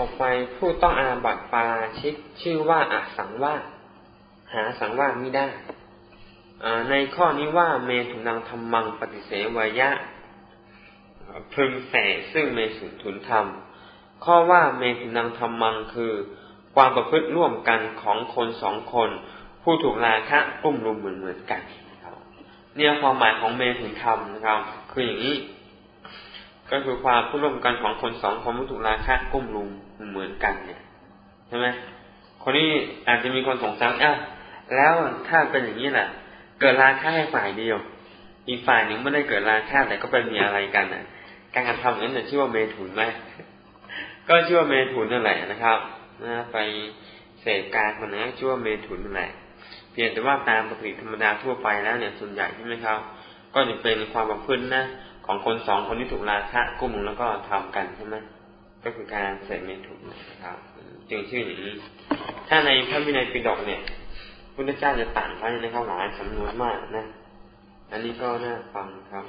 ต่อไปผู้ต้องอาบัตปาชิกชื่อว่าอาสังว่าหาสังว่าไม่ได้ในข้อนี้ว่าเมถุนังธรรมังปฏิเสวยะพึงแสซึ่งเมสุทุนธรรม ข้อว่าเมถุนังธรรมังคือ ความประพฤติร่วมกันของคนสองคน ผู้ถูกราคะกุ้มลุมเหมือนเหมือนกันเนี่ยความหมายของเมถุนธรรมนะครับ คืออย่างนี้ ก็คือความผู้ร่วมกันของคนสองคนผู้ถูกราคะกุ้มลุมเหมือนกันเนี่ยใช่ไหมคนนี้อาจจะมีคนสงสัยอะแล้วถ้าเป็นอย่างนี้แหละเกิดราคะให้ฝ่ายเดียว อีกฝ่ายหนึ่งไม่ได้เกิดราคะแต่ก็เป็นมีอะไรกันน่ะการกระทำนั้นจะชื่อว่าเมถุนไหมก็ชื่อว่าเมถุนนั่นแหละนะครับนะไปเสพการคนนั้นชื่อว่าเมถุนนั่นแหละเพียงแต่ว่าตามปกติธรรมดาทั่วไปแล้วเนี่ยส่วนใหญ่ใช่ไหมครับ ก็จะเป็นความประพฤตินะ ของคนสองคนที่ถูกราคะกุ้มแล้วก็ทำกันใช่ไหมก็คือการเสพเมถุนนะครับ จึงชื่ออย่างนี้ ถ้าในพระวินัยปิฎกเนี่ยพุทธเจ้าจะตัดไว้นะครับหลายสำนวนมากนะ อันนี้ก็น่าฟังครับ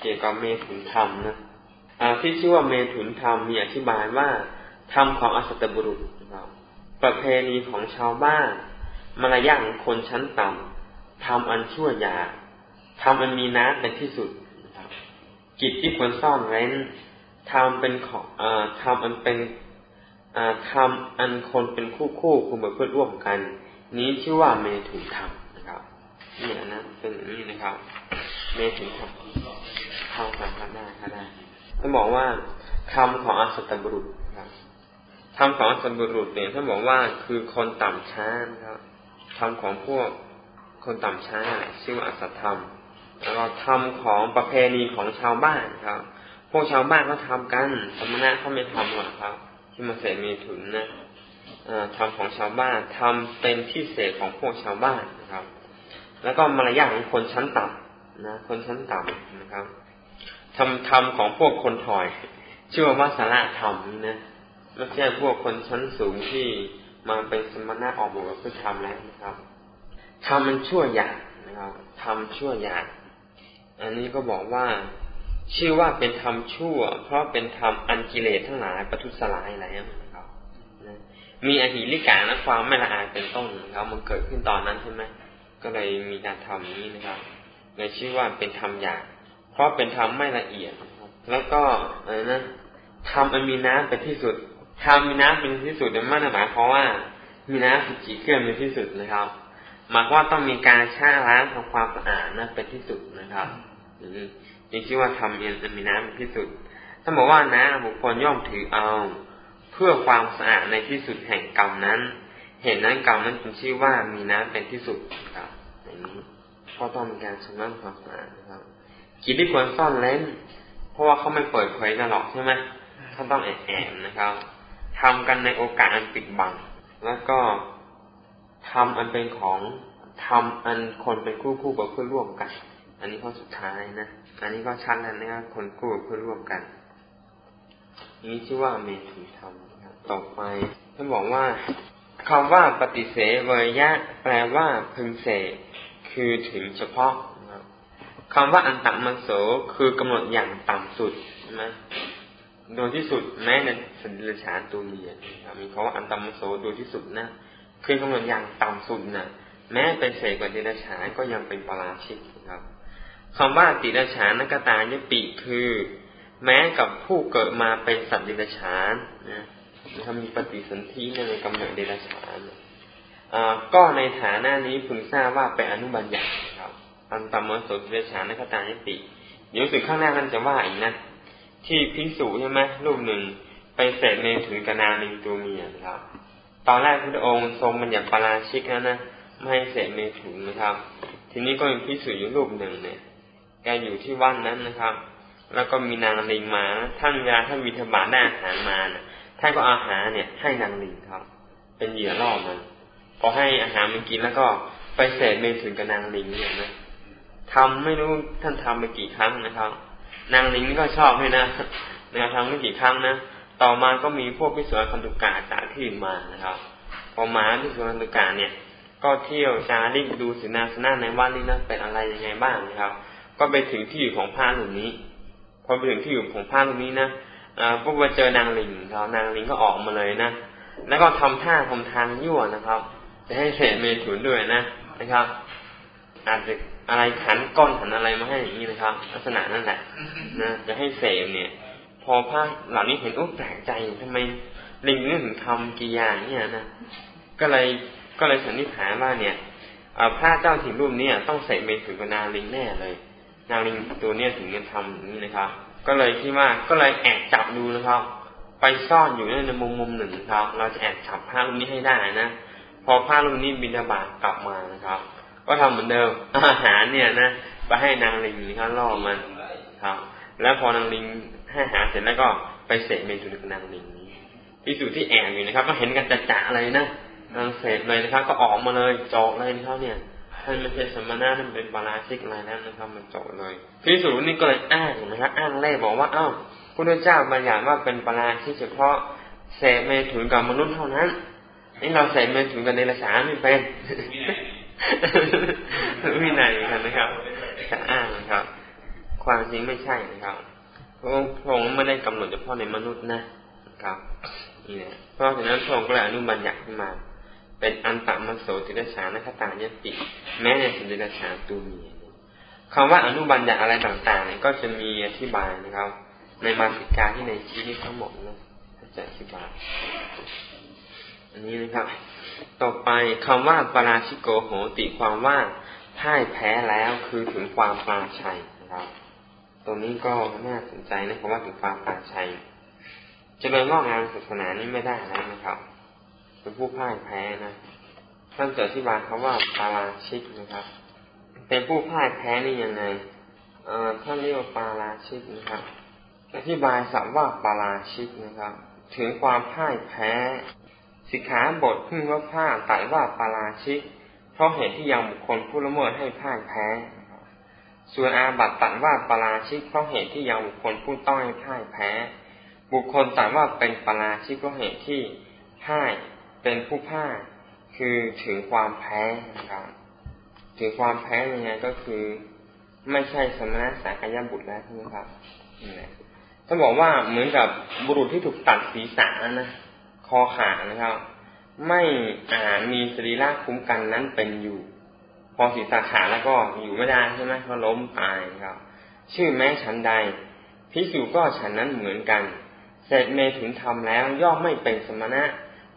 เกี่ยวกับเมถุนธรรมนะที่ชื่อว่าเมถุนธรรมมีอธิบายว่าธรรมของอสตบุรุษครับประเพณีของชาวบ้าน มารยาทของคนชั้นต่ำทำอันชั่วยาทำอันมีน้ำเป็นที่สุด กิจที่ควรซ่อนเร้นทำเป็นของทำอันเป็นทำอันคนเป็นคู่คู่คุณเพื่อร่วมกัน นี้ชื่อว่าเมถุนธรรมนะครับเนี่ยนะเป็นอย่างนี้นะครับ เมถุนธรรมเข้าสามารถได้ก็ได้ท่านบอกว่าคำของอสตบุรุษครับคำของอสตบุรุษเนี่ยท่านบอกว่าคือคนต่ำช้านะครับคำของพวกคนต่ำช้าชื่อว่าอสตธรรม แล้วก็ทำของประเพณีของชาวบ้านครับ พวกชาวบ้านก็ทำกันสมณะเขาไม่ทำหรอกครับ ที่มาเสพเมถุนนะทำของชาวบ้านทำเป็นที่เสกของพวกชาวบ้านนะครับ แล้วก็มารยาทของคนชั้นต่ำนะ คนชั้นต่ำนะครับทำธรรมของพวกคนถอย ชื่อว่าสาระธรรมนี่นะไม่ใช่พวกคนชั้นสูงที่มาเป็นสมณะออกบวชเพื่อทำแล้วนะครับทำมันชั่วอย่างนะครับทำชั่วอย่าง อันนี้ก็บอกว่า ชื่อว่าเป็นธรรมชั่ว เพราะเป็นธรรมอันกิเลสทั้งหลายประทุษร้ายแล้วมีอหิริกาและความไม่ละอายเป็นต้นนะครับมันเกิดขึ้นตอนนั้นใช่ไหมก็เลยมีการทำนี้นะครับเลยชื่อว่าเป็นธรรมหยาบเพราะเป็นธรรมไม่ละเอียด แล้วก็อะไรนะทำมีน้ำเป็นที่สุดทำมีน้ำเป็นที่สุดเนี่ยไม่ได้หมายความว่า มีน้ำสุจิเคลื่อเป็นที่สุดนะครับหมายว่าต้องมีการชาล้างทำความสะอาดนะเป็นที่สุดนะครับ นี่ชื่อว่าทำเอ็นมีน้ำเป็นที่สุดถ้าบอกว่านะบุคคลย่อมถือเอา เพื่อความสะอาดในที่สุดแห่งกรรมนั้น เห็นนั้นกรรมนั้นเป็นชื่อว่ามีน้ำเป็นที่สุดครับอย่างนี้ก็ต้องมีการชำระความสะอาดนะครับกิจที่ควรซ่อนเล้น เพราะว่าเขาไม่เปิดเผยกันหรอกใช่ไหมเขาต้องแอบแอบนะครับทำกันในโอกาสอันปิดบัง แล้วก็ทำอันเป็นของทำอันคนเป็นคู่คู่กับเพื่อร่วมกัน อันนี้ข้อสุดท้ายนะ อันนี้ก็ชัดแล้วนะครับคนคู่กับเพื่อร่วมกัน นี้ชื่อว่าเมถุธรรมต่อไปท่านบอกว่าคำว่าปฏิเสเวยะ แปลว่าพึงเสคือถึงเฉพาะคำว่าอันตัมันโสคือกำหนดอย่างต่ำสุดใช่ไหมโดยที่สุดแม้ในสันนิษฐานตัวเมียมีคำว่าอันตัมันโสโดยที่สุดนะคือกำหนดอย่างต่ำสุดนะแม้เป็นเศษกว่าเดรัจฉานก็ยังเป็นปราชิกครับ คำว่าติรัจฉานนกตายปิคือ แม้กับผู้เกิดมาเป็นสัตว์เดรัจฉานนะนะครับมีปฏิสนธิในกำเนิดเดรัจฉานก็ในฐานะนี้พึงทราบว่าเป็นอนุบัญญัติครับอันตมโสเดรัจฉานในขตายติเดี๋ยวสึกข้างหน้านั้นจะว่าอีกนะที่พิสูจใช่ไหมรูปหนึ่งไปเสร็จในถึงกนาลิงตัวเมียนะครับ ตอนแรกพระองค์ทรงบัญญัติปราชิกแล้วนะไม่ให้เสร็จในถุงนะครับ ทีนี้ก็มีพิสูจอยู่รูปหนึ่งเนี่ย แกอยู่ที่วัดนนั้นนะครับ แล้วก็มีนางลิงมา ท่านเวลาท่านวิทบาทได้อาหารมานะท่านก็อาหารเนี่ย ให้นางลิงครับ เป็นเหยื่อล่อมันพอให้อาหารมันกินแล้วก็ไปเสพเมถุนกับนางลิงเนี่ยนะทำไม่รู้ท่านทำไปกี่ครั้งนะครับ นางลิงก็ชอบด้วยนะนะทำไม่กี่ครั้งนะต่อมาก็มีพวกพิสุคันตุกาจากที่มานะครับ พอมาพิสุคันตุกาเนี่ย ก็เที่ยวจาริกดูสินาสนาในวัดนี้นะเป็นอะไรยังไงบ้างนะครับ ก็ไปถึงที่อยู่ของพระหลุมนี้พอไปถึงที่อยู่ของพระหลุมนี้นะอ่าปุ๊บไปเจอนางลิงครับนางลิงก็ออกมาเลยนะแล้วก็ทำท่าทำทางยั่วนะครับ จะให้เสพเมถุนด้วยนะนะครับ อาจจะอะไรขันก้อนขันอะไรมาให้อย่างนี้นะครับ ลักษณะนั่นแหละนะจะให้เสพเนี่ย พอพระเหล่านี้เห็นโอ้แปลกใจทำไมลิงถึงทำกี่อย่าเนี่ยนะก็เลยก็เลยสันนิษฐานว่าเนี่ยพระเจ้าถิ่นรูปนี้ต้องเสพเมถุนกับนางลิงแน่เลย นางลิงตัวเนี้ยถึงจะทำอย่างนี้นะครับ ก็เลยที่ว่าก็เลยแอบจับดูนะครับ ไปซ่อนอยู่ในมุมมุมหนึ่งครับ เราจะแอบจับพระรูปนี้ให้ได้นะพอพระรูปนี้บินบาตกลับมานะครับ ก็ทำเหมือนเดิมอาหารเนี่ยนะไปให้นางลิงนะครับล่อมันครับ แล้วพอนางลิงให้อาหารเสร็จแล้วก็ไปเสกเมตุนกับนางลิงนี้พิสูจที่แอบอยู่นะครับ ก็เห็นกันจะๆเลยนะนางเสกเลยนะครับ ก็ออกมาเลยจอกเลยนะครับเนี่ยานไม่ใช่สมณะท่านเป็นบาราชิกอะไรนั่นนะครับ มันจบเลยพิสูจน์นี่ก็เลยอ้างนะครับอ้างเล่บอกว่าอ้าวพระเจ้าบัญญัติว่าเป็นปาราชิกเฉพาะเสกเมถุนกับมนุษย์เท่านั้น นี่เราเสกเมถุนกับเดรัจฉานไม่เป็นวินัยกันนะครับจะอ้างนะครับ ความจริงไม่ใช่นะครับพระองค์ไม่ได้กำหนดเฉพาะในมนุษย์นะครับนี่นะเพราะฉะนั้นพระองค์ก็เลยอนุบัญญัติขึ้นมา เป็นอันตมโสติรชานคตายติ แม้ในสิริรชาตูมีคำว่าอนุบัญญัติอะไรต่างๆก็จะมีอธิบายนะครับ ในมาสิกาที่ในชี้นี้ทั้งหมดนะจะอธิบายอันนี้นะครับ ต่อไปคำว่าปราชิโกโหติความว่าพ่ายแพ้แล้วคือถึงความปราชัยนะครับ ตรงนี้ก็น่าสนใจนะคำว่าถึงความปราชัยจะเลยงอกงานศาสนานี้ไม่ได้แล้วนะครับ เป็นผู้พ่ายแพ้นะท่านจะอธิบายคำว่าปาราชิกนะครับ เป็นผู้พ่ายแพ้นี่ยังไงเอ่อท่านเรียกว่าปาราชิกนะครับอธิบายสัมว่าปาราชิกนะครับ ถึงความพ่ายแพ้ สิกขาบทพึ่งว่าผ้าตัดว่าปาราชิก เพราะเหตุที่ยังบุคคลผู้ละเมิดให้พ่ายแพ้ส่วนอาบัตตัดว่าปาราชิกเพราะเหตุที่ยังบุคคลผู้ต้องให้พ่ายแพ้ บุคคลตัดว่าเป็นปาราชิกเพราะเหตุที่พ่าย เป็นผู้พ่ายคือถือความแพ้นะครับถือความแพ้ยังไงก็คือ ไม่ใช่สมณะสากยบุตรแล้วใช่ไหมครับนี่แหละถ้าบอกว่าเหมือนกับบุรุษที่ถูกตัดศีรษะนะคอขาดนะครับ ไม่อามีสรีระคุ้มกันนั้นเป็นอยู่ พอศีรษะขาดแล้วก็อยู่ไม่ได้ใช่ไหมก็ล้มตายครับ ชื่อแม้ฉันใดพิสูจก็ฉันนั้นเหมือนกัน เสร็จเมถุนทำแล้วย่อมไม่เป็นสมณะ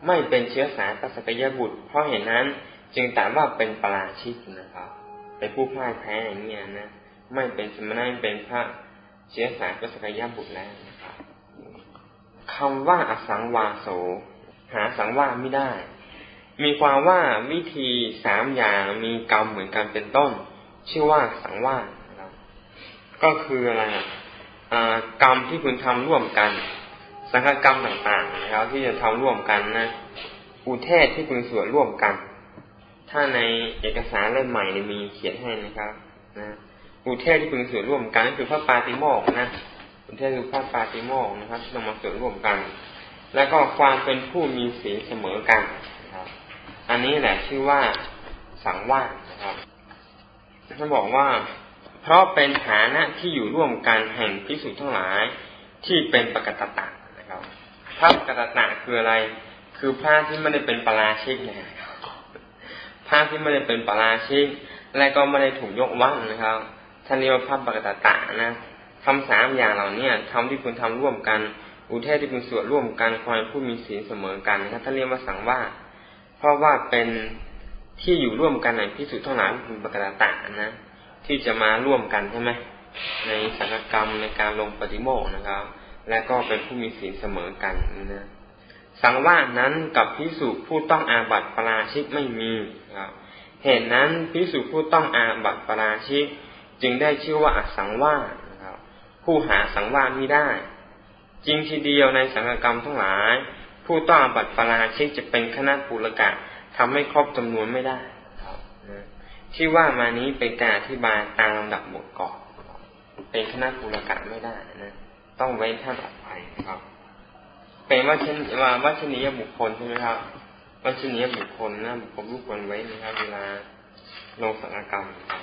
ไม่เป็นเชื้อสายกสกยบุตร เพราะเห็นนั้นจึงแต่ว่าเป็นปราชิกนะครับเป็นผู้พ่ายแพ้อย่างนี้นะไม่เป็นสมณะไม่เป็นพระเชื้อสายกสกยบุตรแล้วนะครับคำว่าอสังวาโส หาสังวาไม่ได้ มีความว่าวิธีสามอย่างมีกรรมเหมือนกันเป็นต้น ชื่อว่าสังวาก็คืออะไรกรรมที่คุณทำร่วมกัน สังฆกรรมต่างๆนะครับที่จะทำร่วมกันนะอุเทศที่คุณสวดร่วมกัน ถ้าในเอกสารเล่มใหม่มีเขียนให้นะครับนะอุเทศที่คุณสวดร่วมกันก็คือพระปาติโมกนะเทศคือพระปาติโมกนะครับนำมาส่วนร่วมกัน แล้วก็ความเป็นผู้มีศีลเสมอกันนะครับ อันนี้แหละชื่อว่าสังวาสนะครับท่านบอกว่า เพราะเป็นฐานะที่อยู่ร่วมกันแห่งพิสุทั้งหลายที่เป็นปกตตะ รับพระปกตตะคืออะไร คือพระที่ไม่ได้เป็นปราชิกนะครับพระที่ไม่ได้เป็นปราชิก และก็ไม่ได้ถูกยกวัดนะครับท่านเรียกว่าพระปกตตะนะทำสามอย่างเหล่านี้ทำที่คุณทำร่วมกัน อุเทศที่คุณสวดร่วมกันความผู้มีศีลเสมอกันนะครับท่านเรียกว่าสังว่า เพราะว่าเป็นที่อยู่ร่วมกันในพิสุทธิ์ทั้งหลายคุณปกตตะนะที่จะมาร่วมกันใช่ไหมในสังฆกรรมในการลงปฏิโมกนะครับ และก็เป็นผู้มีศีลเสมอกันนะสังวาสนั้นกับพิสุผู้ต้องอาบัติปราชิกไม่มีเหตุนั้นพิสุผู้ต้องอาบัติปราชิก จึงได้ชื่อว่าอสังวาสผู้หาสังวาสไม่ได้ จริงทีเดียวในสังฆกรรมทั้งหลาย ผู้ต้องอาบัตรปราชิกจะเป็นคณะปุรกะทำให้ครบจำนวนไม่ได้ที่ว่ามานี้เป็นการอธิบายตามลำดับหมดก่อนเป็นคณะปุรกะไม่ได้นะ ต้องไว้ท่านออกไปครับ เป็นวัชนว่าวัชนียบุคคลใช่ไหมครับวัชนียบุคคลนะบุคคลบุคคนไว้นะครับ เวลาลงสังกรรมครับ